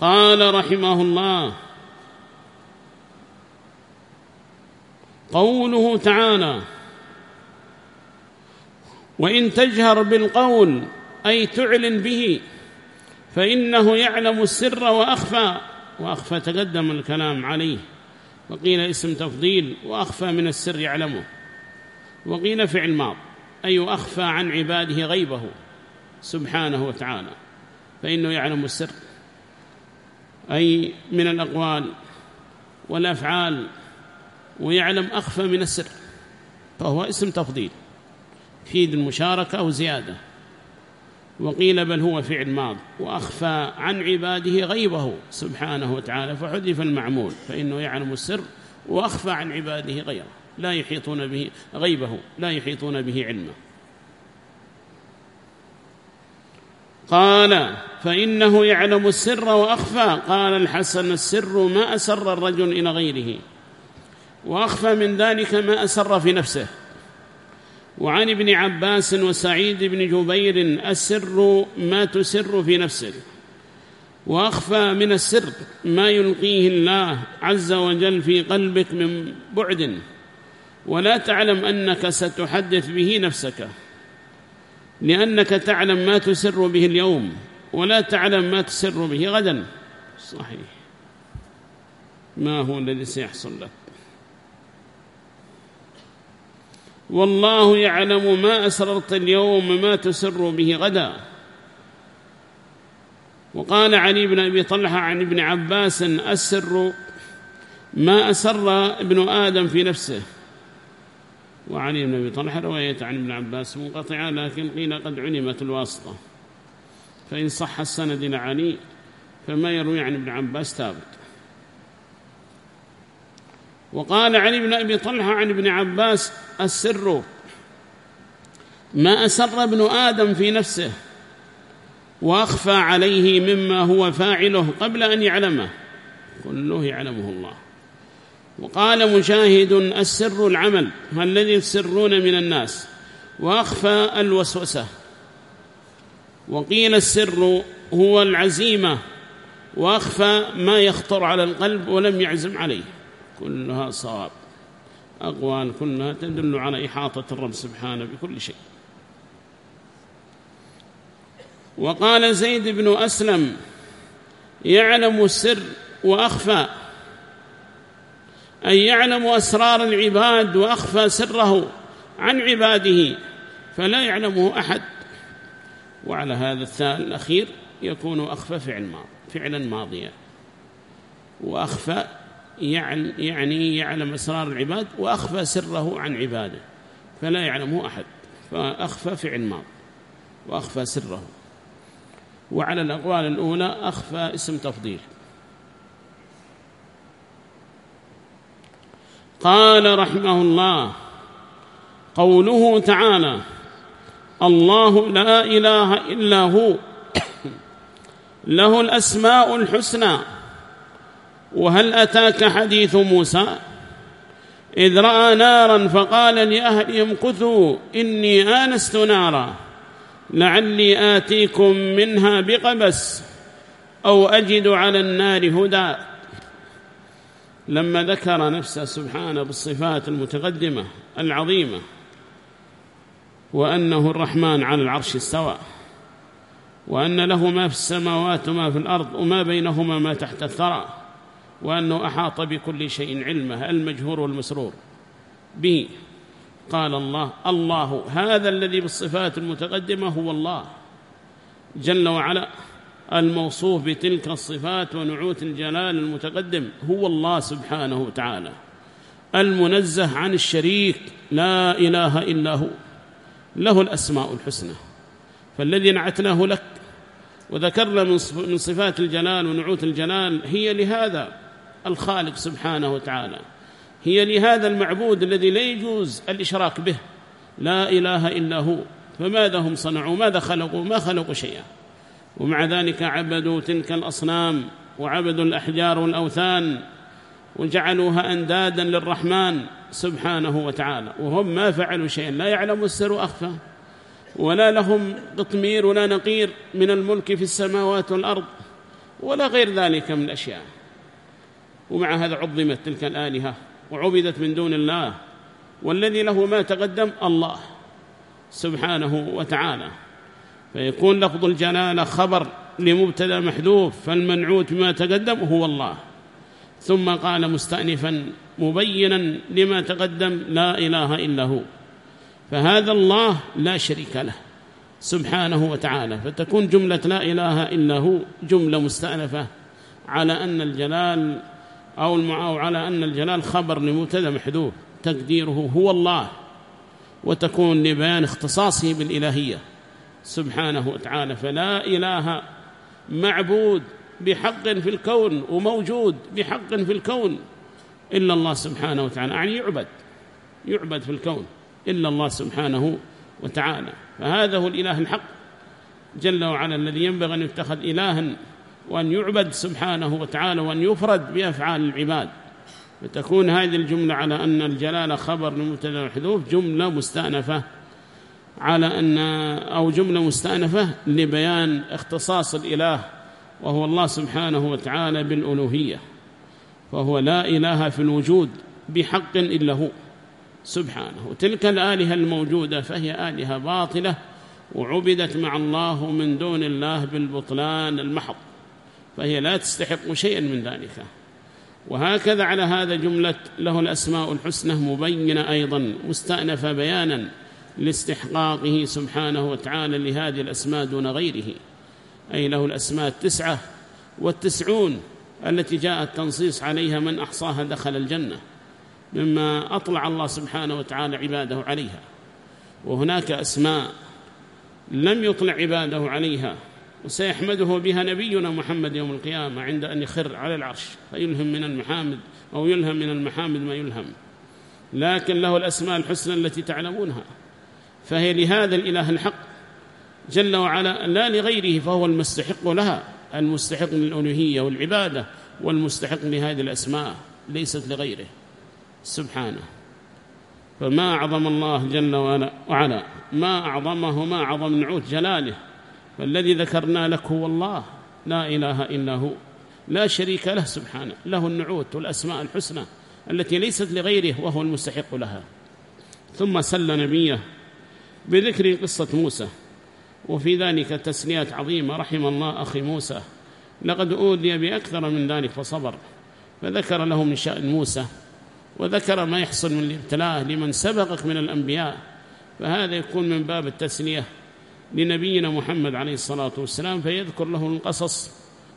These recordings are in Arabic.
قال رحمه الله قوله تعالى وإن تجهر بالقول أي تعلن به فإنه يعلم السر وأخفى وأخفى تقدم الكلام عليه وقيل اسم تفضيل وأخفى من السر يعلمه وقيل فعل ماض أي أخفى عن عباده غيبه سبحانه وتعالى فإنه يعلم السر أي من الأقوال والأفعال ويعلم أخفى من السر فهو اسم تفضيل فيد المشاركة أو زيادة وقيل بل هو فعل ماض وأخفى عن عباده غيبه سبحانه وتعالى فحذف المعمول فإنه يعلم السر وأخفى عن عباده غيره لا يحيطون به غيبه لا يحيطون به علمه. قال فإنه يعلم السر وأخفى. قال الحسن السر ما أسر الرجل إلى غيره وأخفى من ذلك ما أسر في نفسه. وعن ابن عباس وسعيد بن جبير السر ما تسر في نفسك وأخفى من السر ما يلقيه الله عز وجل في قلبك من بعد ولا تعلم أنك ستحدث به نفسك. لأنك تعلم ما تسر به اليوم ولا تعلم ما تسر به غدا. صحيح. ما هو الذي سيحصل لك؟ والله يعلم ما أسررت اليوم ما تسر به غدا. وقال علي بن أبي طلحة عن ابن عباس السر ما أسر ابن آدم في نفسه. وعلي بن أبي طلحة رواية عن ابن عباس منقطعة لكن قيل قد علمت الواسطة. فإن صح السند إلى علي فما يروي عن ابن عباس ثابت. وقال علي بن أبي طلحة عن ابن عباس السر ما أسر ابن آدم في نفسه وأخفى عليه مما هو فاعله قبل أن يعلمه. كله يعلمه الله. وقال مشاهد السر العمل الذي يسرون من الناس وأخفى الوسوسة. وقيل السر هو العزيمة وأخفى ما يخطر على القلب ولم يعزم عليه. كلها صواب. أقوال كلها تدل على إحاطة الرب سبحانه بكل شيء. وقال زيد بن أسلم يعلم السر وأخفى. أن يعلم أسرار العباد وأخفى سره عن عباده فلا يعلمه أحد. وعلى هذا الثاني الأخير يكون أخفى فعل ماض فعلا ماضيا. وأخفى يعني يعلم أسرار العباد وأخفى سره عن عباده فلا يعلمه أحد. فأخفى فعل ماض وأخفى سره. وعلى الأقوال الأولى أخفى اسم تفضيل. قال رحمه الله قوله تعالى الله لا إله إلا هو له الأسماء الحسنى وهل أتاك حديث موسى إذ رأى نارا فقال لأهلهم امكثوا إني آنست نارا لعلي آتيكم منها بقبس أو أجد على النار هدى لما ذكر نفسه سبحانه بالصفات المتقدمة العظيمة وأنه الرحمن على العرش استوى وأن له ما في السماوات وما في الأرض وما بينهما ما تحت الثرى وأنه أحاط بكل شيء علمه المجهور والمسرور به. قال الله الله هذا الذي بالصفات المتقدمة هو الله جل وعلا. الموصوف بتلك الصفات ونعوت الجلال المتقدم هو الله سبحانه وتعالى. المنزه عن الشريك لا إله إلا هو له الأسماء الحسنى فالذي نعتناه لك وذكرنا من صفات الجلال ونعوت الجلال هي لهذا الخالق سبحانه وتعالى هي لهذا المعبود الذي لا يجوز الإشراك به لا إله إلا هو فماذا هم صنعوا؟ ماذا خلقوا؟ ما خلقوا شيئا. ومع ذلك عبدوا تلك الأصنام وعبدوا الأحجار والأوثان وجعلوها أندادا للرحمن سبحانه وتعالى. وهم ما فعلوا شيئا لا يعلم السر أخفى. ولا لهم قطمير ولا نقير من الملك في السماوات والأرض ولا غير ذلك من الأشياء. ومع هذا عظمت تلك الآلهة وعبدت من دون الله والذي له ما تقدم الله سبحانه وتعالى. فيكون لفظ الجلالة خبر لمبتدا محذوف فالمنعوت بما تقدم هو الله. ثم قال مستأنفا مبينا لما تقدم لا إله إلا هو. فهذا الله لا شريك له سبحانه وتعالى. فتكون جملة لا إله إلا هو جملة مستأنفة على أن الجلال أو المعاو على أن الجلال خبر لمبتدا محذوف. تقديره هو الله. وتكون لبيان اختصاصه بالإلهية. سبحانه وتعالى فلا إله معبود بحق في الكون وموجود بحق في الكون إلا الله سبحانه وتعالى. يعني يعبد يعبد في الكون إلا الله سبحانه وتعالى. فهذا هو الإله الحق. جل وعلا الذي ينبغي أن يتخذ إلها وأن يعبد سبحانه وتعالى وأن يفرد بأفعال العباد. فتكون هذه الجملة على أن الجلالة خبر لمبتدأ الحذوف جملة مستأنفة. على أن أو جملة مستأنفة لبيان اختصاص الإله وهو الله سبحانه وتعالى بالألوهية فهو لا إله في الوجود بحق إلا هو سبحانه. وتلك الآلهة الموجودة فهي آلهة باطلة وعبدت مع الله من دون الله بالبطلان المحض فهي لا تستحق شيئا من ذلك. وهكذا على هذا جملة له الأسماء الحسنى مبينة أيضا مستأنفة بيانا. لاستحقاقه سبحانه وتعالى لهذه الأسماء دون غيره. أي له الأسماء التسعة والتسعون التي جاء التنصيص عليها من أحصاها دخل الجنة مما أطلع الله سبحانه وتعالى عباده عليها. وهناك أسماء لم يطلع عباده عليها وسيحمده بها نبينا محمد يوم القيامة عند أن يخر على العرش فيلهم من المحامد أو يلهم من المحامد ما يلهم. لكن له الأسماء الحسنى التي تعلمونها. فهي لهذا الإله الحق جل وعلا لا لغيره فهو المستحق لها المستحق للألوهية والعبادة والمستحق لهذه الأسماء ليست لغيره. سبحانه. فما أعظم الله جل وعلا ما أعظمه ما أعظم نعوت جلاله. فالذي ذكرنا لك هو الله لا إله إلا هو لا شريك له سبحانه له النعوت والأسماء الحسنى التي ليست لغيره وهو المستحق لها. ثم سل نبيه بذكر قصة موسى وفي ذلك تسليات عظيمة رحم الله أخي موسى. لقد أوذي بأكثر من ذلك فصبر فذكر له من شأن موسى وذكر ما يحصل من الابتلاء لمن سبقك من الأنبياء. فهذا يكون من باب التسلية لنبينا محمد عليه الصلاة والسلام فيذكر له القصص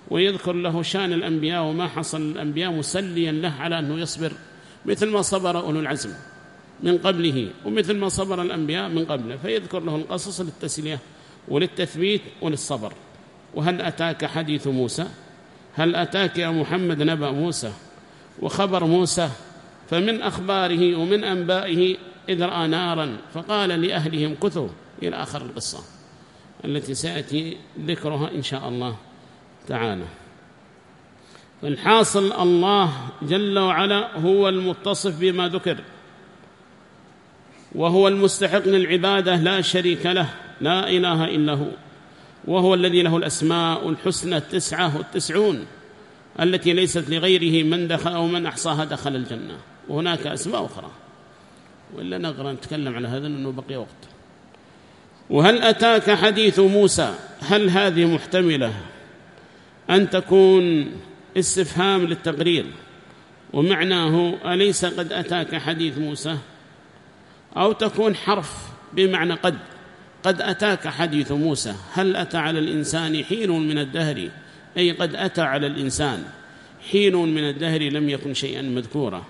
ويذكر له شأن الأنبياء وما حصل للأنبياء مسليا له على أنه يصبر مثل ما صبر أولو العزم. من قبله ومثل ما صبر الأنبياء من قبله فيذكر له القصص للتسلية وللتثبيت وللصبر. وهل أتاك حديث موسى؟ هل أتاك يا محمد نبأ موسى وخبر موسى؟ فمن أخباره ومن أنبائه إذ رأى نارا فقال لأهلهم كثوا إلى آخر القصة التي سيأتي ذكرها إن شاء الله تعالى. فالحاصل الله جل وعلا هو المتصف بما ذكر. وهو المستحق للعبادة لا شريك له لا إله إلا هو. وهو الذي له الأسماء الحسنى التسعة والتسعون التي ليست لغيره من دخل أو من أحصاها دخل الجنة. وهناك أسماء أخرى. وإلا نقرأ نتكلم على هذا لأنه بقي وقت. وهل أتاك حديث موسى؟ هل هذه محتملة؟ أن تكون استفهام للتقرير. ومعناه أليس قد أتاك حديث موسى؟ أو تكون حرف بمعنى قد. قد أتاك حديث موسى. هل أتى على الإنسان حين من الدهر؟ أي قد أتى على الإنسان حين من الدهر لم يكن شيئا مذكورا.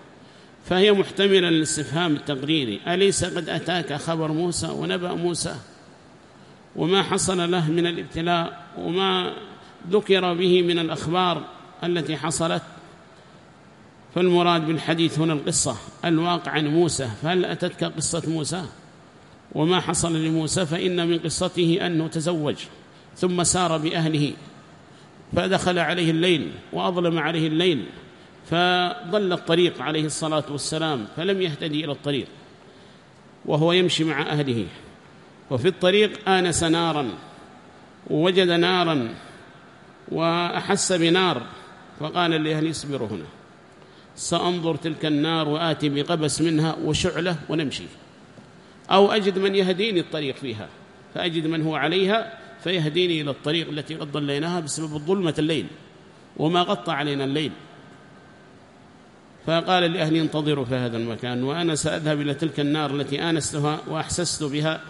فهي محتملة للاستفهام التقريري أليس قد أتاك خبر موسى ونبأ موسى؟ وما حصل له من الابتلاء؟ وما ذكر به من الأخبار التي حصلت؟ فالمراد بالحديث هنا القصة الواقع عن موسى فهل أتتك قصة موسى؟ وما حصل لموسى فإن من قصته أنه تزوج ثم سار بأهله فدخل عليه الليل وأظلم عليه الليل فضل الطريق عليه الصلاة والسلام فلم يهتدي إلى الطريق وهو يمشي مع وأحس بنار فقال لأهل اصبروا هنا. سأنظر تلك النار وآتي بقبس منها وشعلة ونمشي. أو أجد من يهديني الطريق فيها فأجد من هو عليها فيهديني إلى الطريق التي قد ضليناها بسبب ظلمة الليل وما غطى علينا الليل. فقال لأهلي انتظروا في هذا المكان وأنا سأذهب إلى تلك النار التي آنستها وأحسست بها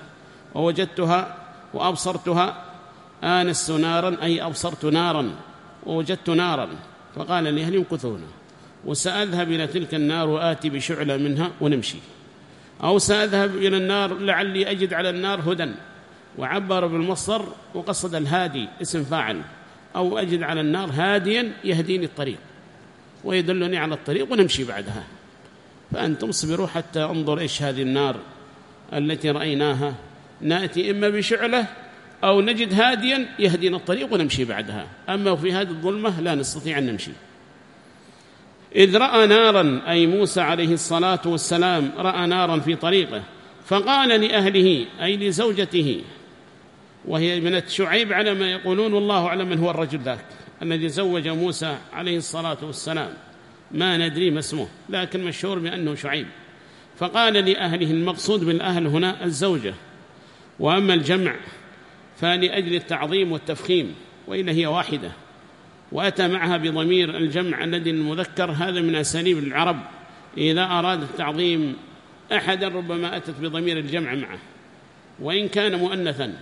ووجدتها وأبصرتها. آنست نارا أي أبصرت نارا ووجدت نارا. فقال لأهلي امكثونا وسأذهب إلى تلك النار وآتي بشعلة منها ونمشي. أو سأذهب إلى النار لعلي أجد على النار هدى. وعبر بالمصدر وقصد الهادي اسم فاعل. أو أجد على النار هاديا يهديني الطريق. ويدلني على الطريق ونمشي بعدها. فأنتم اصبروا حتى أنظر إيش هذه النار التي رأيناها. نأتي إما بشعلة أو نجد هاديا يهدينا الطريق ونمشي بعدها. أما في هذه الظلمة لا نستطيع أن نمشي. إذ رأى نارا أي موسى عليه الصلاة والسلام رأى نارا في طريقه فقال لأهله أي لزوجته وهي من شعيب على ما يقولون والله أعلم من هو الرجل ذاك الذي زوج موسى عليه الصلاة والسلام. ما ندري ما اسمه لكن مشهور بأنه شعيب. فقال لأهله المقصود بالأهل هنا الزوجة. وأما الجمع فلأجل التعظيم والتفخيم وإلا هي واحدة. وأتى معها بضمير الجمع الذي المذكر هذا من أساليب العرب. إذا أراد التعظيم أحدا ربما أتت بضمير الجمع معه. وإن كان مؤنثا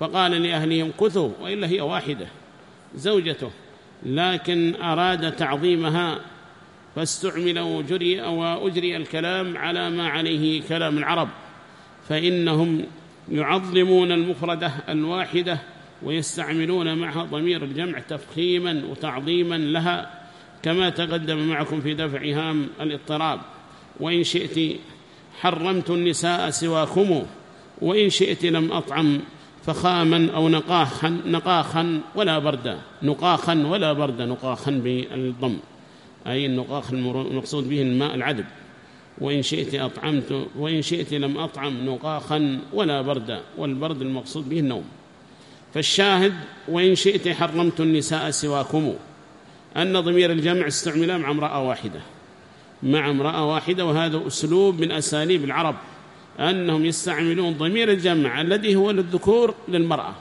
فقال لأهلهم كثوا وإلا هي واحدة زوجته. لكن أراد تعظيمها فاستعمل وجري وأجري الكلام على ما عليه كلام العرب. فإنهم يعظمون المفردة الواحدة ويستعملون معها ضمير الجمع تفخيما وتعظيما لها كما تقدم معكم في دفع هام الاضطراب. وإن شئت حرمت النساء سواكم وإن شئت لم أطعم فخاما أو نقاخا نقاخا ولا بردا نقاخا ولا بردا نقاخا بالضم أي النقاخ المقصود به الماء العذب. وإن شئت أطعمت وإن شئت لم أطعم نقاخا ولا بردا والبرد المقصود به النوم. فالشاهد وإن شئت حرمت النساء سواكم أن ضمير الجمع استعمل مع امرأة واحدة مع امرأة واحدة وهذا أسلوب من أساليب العرب أنهم يستعملون ضمير الجمع الذي هو للذكور للمرأة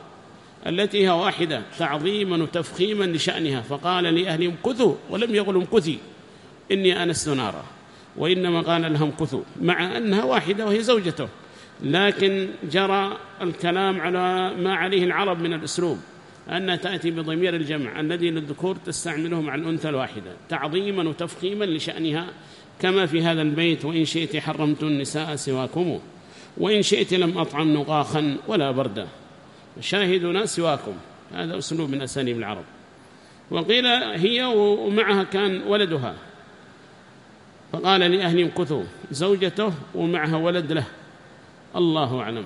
التي هي واحدة تعظيما وتفخيما لشأنها فقال لأهلهم كثوا ولم يقل امكثي إني أنست نارا وإنما قال لهم كثوا مع أنها واحدة وهي زوجته. لكن جرى الكلام على ما عليه العرب من الأسلوب أن تأتي بضمير الجمع الذي للذكور تستعمله مع الأنثى الواحدة تعظيما وتفخيما لشأنها كما في هذا البيت وإن شئت حرمت النساء سواكم وإن شئت لم أطعم نقاخا ولا بردا شاهدنا سواكم. هذا أسلوب من أساليب العرب. وقيل هي ومعها كان ولدها فقال لأهلهم كثوا زوجته ومعها ولد له. الله أعلم.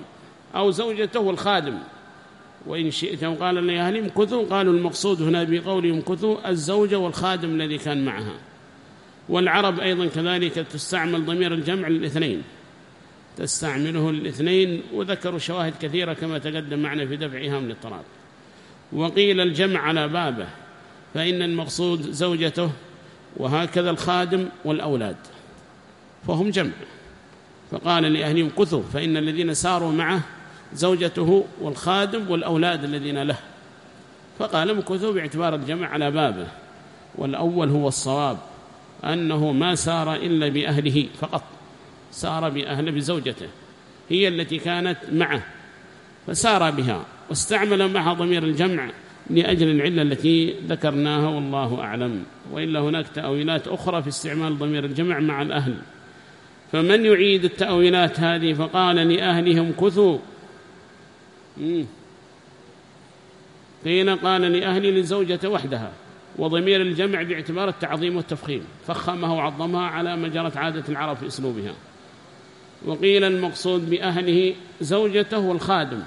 أو زوجته والخادم وإن شئت قال لأهلهم كثوا قالوا المقصود هنا بقولهم كثوا الزوجة والخادم الذي كان معها. والعرب أيضا كذلك تستعمل ضمير الجمع للاثنين. تستعمله الاثنين وذكروا شواهد كثيرة كما تقدم معنا في دفعها من الاضطراب وقيل الجمع على بابه. فإن المقصود زوجته وهكذا الخادم والأولاد. فهم جمع. فقال لأهلهم كثوا فإن الذين ساروا معه زوجته والخادم والأولاد الذين له. فقال مكثوا باعتبار الجمع على بابه والأول هو الصواب أنه ما سار إلا بأهله فقط سار بأهله بزوجته هي التي كانت معه فسار بها واستعمل معها ضمير الجمع لأجل العلة التي ذكرناها والله أعلم. وإلا هناك تأويلات أخرى في استعمال ضمير الجمع مع الأهل. فمن يعيد التأويلات هذه فقال لأهلهم كثوا. قيل قال لأهل لزوجة وحدها وضمير الجمع باعتبار التعظيم والتفخيم فخمها وعظمها على ما جرت عادة العرب في أسلوبها. وقيل المقصود بأهله زوجته والخادم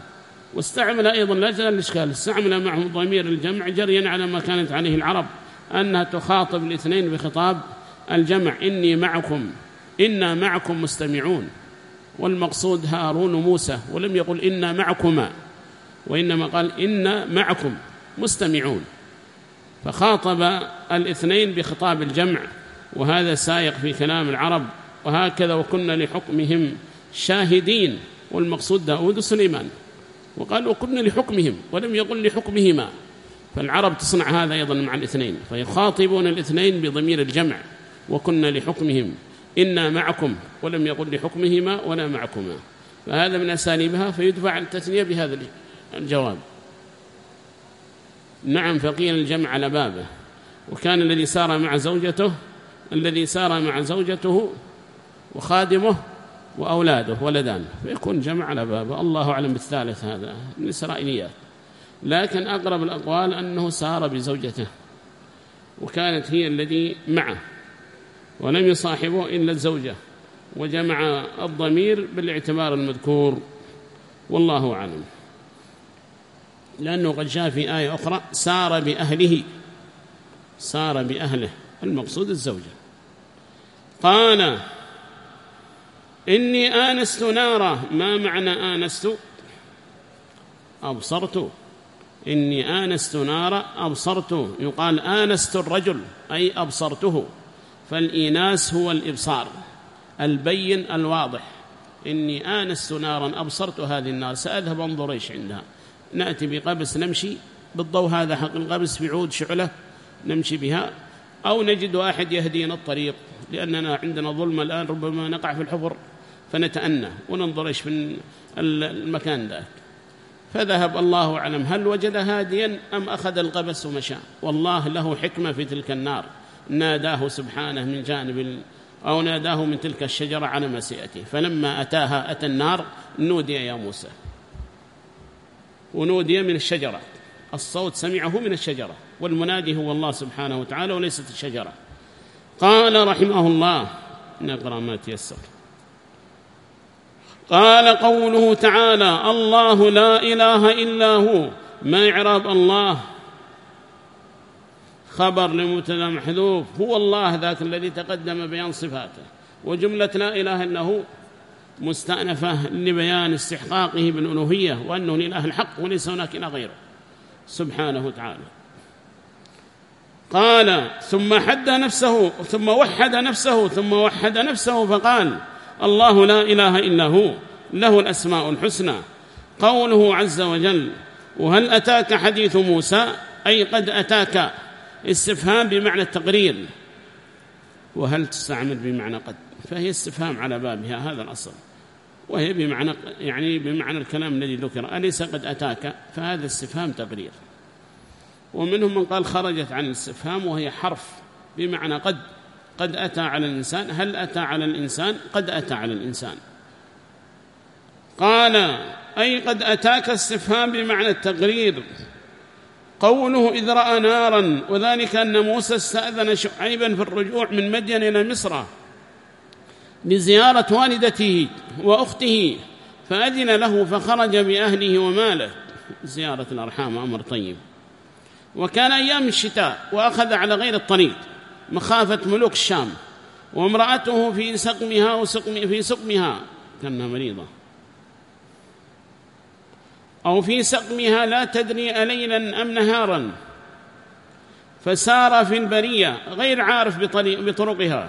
واستعمل أيضا لا زال الإشكال استعمل معه ضمير الجمع جريا على ما كانت عليه العرب أنها تخاطب الاثنين بخطاب الجمع إني معكم. إنا معكم مستمعون. والمقصود هارون وموسى ولم يقل إنا معكما وإنما قال إنا معكم مستمعون. فخاطب الاثنين بخطاب الجمع وهذا سائق في كلام العرب وهكذا وكنا لحكمهم شاهدين. والمقصود داود وسليمان وقال وكنا لحكمهم ولم يقل لحكمهما. فالعرب تصنع هذا أيضا مع الاثنين فيخاطبون الاثنين بضمير الجمع وكنا لحكمهم. إنا معكم ولم يقل لحكمهما ولا معكما. فهذا من أساليبها فيدفع التثنية بهذا الجواب. نعم فقيل الجمع على بابه. وكان الذي سار مع زوجته الذي سار مع زوجته وخادمه وأولاده ولدان. فيكون جمع على بابه. الله أعلم بالثالث هذا من الإسرائيليات. لكن أقرب الأقوال أنه سار بزوجته وكانت هي الذي معه. ولم يصاحبه إلا الزوجة وجمع الضمير بالاعتبار المذكور والله أعلم. لأنه قد جاء في آية أخرى سار بأهله سار بأهله المقصود الزوجة. قال إني آنست نارا ما معنى آنست؟ أبصرت. إني آنست نارا أبصرت. يقال آنست الرجل أي أبصرته. فالإيناس هو الإبصار البين الواضح. إني آنست نارا أبصرت هذه النار سأذهب أنظر إيش عندها. نأتي بقبس نمشي بالضوء هذا حق القبس بعود شعلة نمشي بها. أو نجد واحد يهدينا الطريق لأننا عندنا ظلم الآن ربما نقع في الحفر فنتأنى وننظر إيش في المكان ذاك. فذهب الله أعلم هل وجد هاديا أم أخذ القبس ومشى؟ والله له حكمة في تلك النار. ناداه سبحانه من جانب أو ناداه من تلك الشجرة على مسيئته. فلما أتاها أتى النار نودي يا موسى. ونودي من الشجرة. الصوت سمعه من الشجرة. والمنادي هو الله سبحانه وتعالى وليست الشجرة. قال رحمه الله نقرأ ما تيسر. قال قوله تعالى الله لا إله إلا هو. ما إعراب الله؟ خبر لمبتدا محذوف هو الله ذاك الذي تقدم بيان صفاته. وجملة لا إله إلا هو مستأنفة لبيان استحقاقه بالألوهية وأنه الإله الحق وليس هناك إله غيره. سبحانه وتعالى. قال ثم حد نفسه ثم وحد نفسه ثم وحد نفسه فقال الله لا إله إلا هو له الأسماء الحسنى. قوله عز وجل وهل أتاك حديث موسى؟ أي قد أتاك استفهام بمعنى التقرير. وهل تستعمل بمعنى قد؟ فهي استفهام على بابها هذا الأصل. وهي بمعنى يعني بمعنى الكلام الذي ذكر. أليس قد أتاك؟ فهذا استفهام تقرير. ومنهم من قال خرجت عن الاستفهام وهي حرف بمعنى قد. قد أتى على الإنسان. هل أتى على الإنسان؟ قد أتى على الإنسان. قال أي قد أتاك استفهام بمعنى التقرير. قوله إذ رأى نارا وذلك أن موسى استأذن شعيبا في الرجوع من مدين إلى مصر لزيارة والدته وأخته فأذن له فخرج بأهله وماله. زيارة الأرحام أمر طيب. وكان أيام الشتاء وأخذ على غير الطريق مخافة ملوك الشام وامرأته في سقمها وسقم في سقمها كأنها مريضة. أو في سقمها لا تدري أليلا أم نهارا. فسار في البرية غير عارف بطرقها.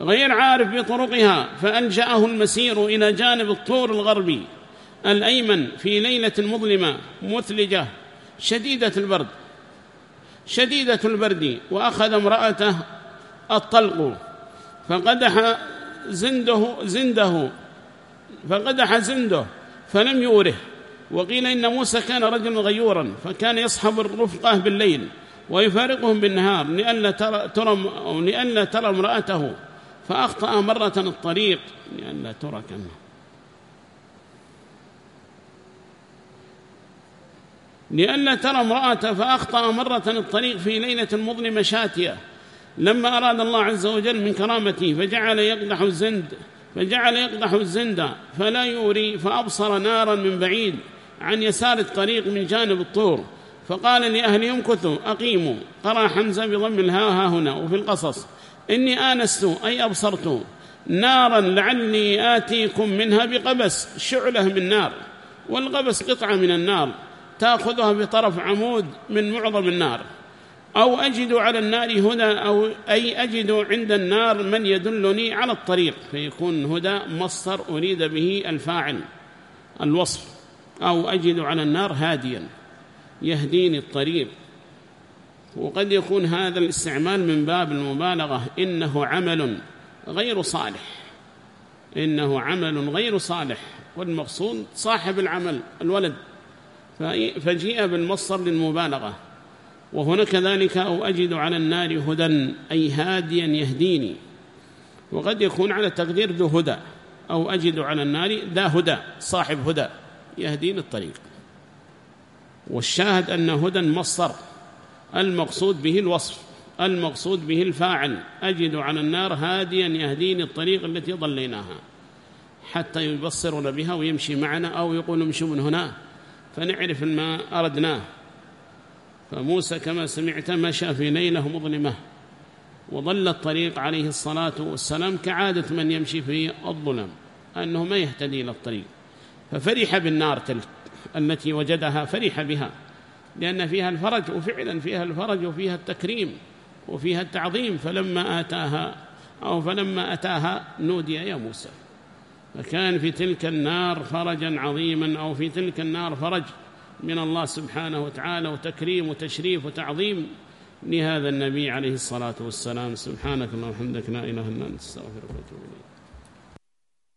غير عارف بطرقها فألجأه المسير إلى جانب الطور الغربي الأيمن في ليلة مظلمة مثلجة شديدة البرد. شديدة البرد وأخذ امرأته الطلق فقدح زنده زنده فقدح زنده فلم يوره وقيل إن موسى كان رجلا غيورا فكان يصحب الرفقة بالليل ويفارقهم بالنهار لئلا ترى, ترى, لألا ترى امرأته. فأخطأ مرة الطريق لئلا ترى كما لئلا ترى امرأته فأخطأ مرة الطريق في ليلة مظلمة شاتية. لما أراد الله عز وجل من كرامته فجعل يقدح الزند فجعل يقدح الزند فلا يوري فأبصر نارا من بعيد عن يسار الطريق من جانب الطور. فقال لأهلهم امكثوا أقيموا. قرأ حمزة بضم الها ها هنا وفي القصص. إني آنست أي أبصرت. نارا لعلي آتيكم منها بقبس شعلة من نار. والقبس قطعة من النار تأخذها بطرف عمود من معظم النار. أو أجد على النار هدى أو أي أجد عند النار من يدلني على الطريق. فيكون هدى مصدر أريد به الفاعل الوصف. أو أجد على النار هاديا يهديني الطريق. وقد يكون هذا الاستعمال من باب المبالغة. إنه عمل غير صالح. إنه عمل غير صالح. والمقصود صاحب العمل الولد. فجيء بالمصدر للمبالغة. وهنا كذلك أو أجد على النار هدى أي هاديا يهديني. وقد يكون على تقدير ذو هدى أو أجد على النار ذا هدى صاحب هدى يهديني الطريق. والشاهد أن هدى مصدر المقصود به الوصف المقصود به الفاعل أجد على النار هاديا يهديني الطريق التي ضليناها. حتى يبصرنا بها ويمشي معنا أو يقول امشوا من هنا فنعرف ما أردناه. فموسى كما سمعت مشى في ليلة مظلمة وضل الطريق عليه الصلاة والسلام كعادة من يمشي في الظلم أنه ما يهتدي إلى الطريق. ففرح بالنار تلك التي وجدها فرح بها لأن فيها الفرج وفعلا فيها الفرج وفيها التكريم وفيها التعظيم. فلما آتاها أو فلما أتاها نودي يا موسى. فكان في تلك النار فرجا عظيما أو في تلك النار فرج من الله سبحانه وتعالى وتكريم وتشريف وتعظيم لهذا النبي عليه الصلاة والسلام. سبحانك اللهم وبحمدك لا إله إلا أنت استغفرك وأتوب إليك.